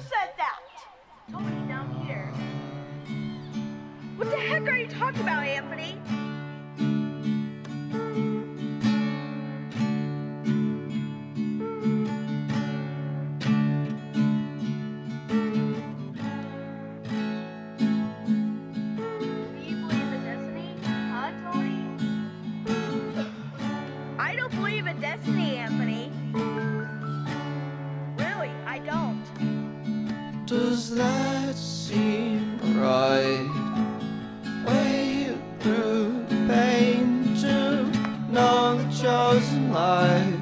said that? Tony down here. What the heck are you talking about, Anthony? We believe in destiny i'm i Do you believe in destiny? does that seem right? Wade through pain to know the chosen life.